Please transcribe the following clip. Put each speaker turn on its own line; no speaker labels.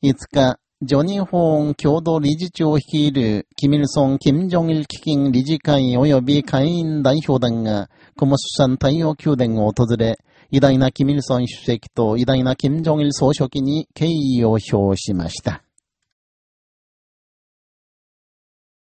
5日、ジョニー・ホーン共同理事長を率いる、キミルソン・キム・ジョンイル基金理事会及び会員代表団が、コモス山太陽宮殿を訪れ、偉大なキミルソン主席と偉大なキム・ジョンイル総書記に敬意を表しました。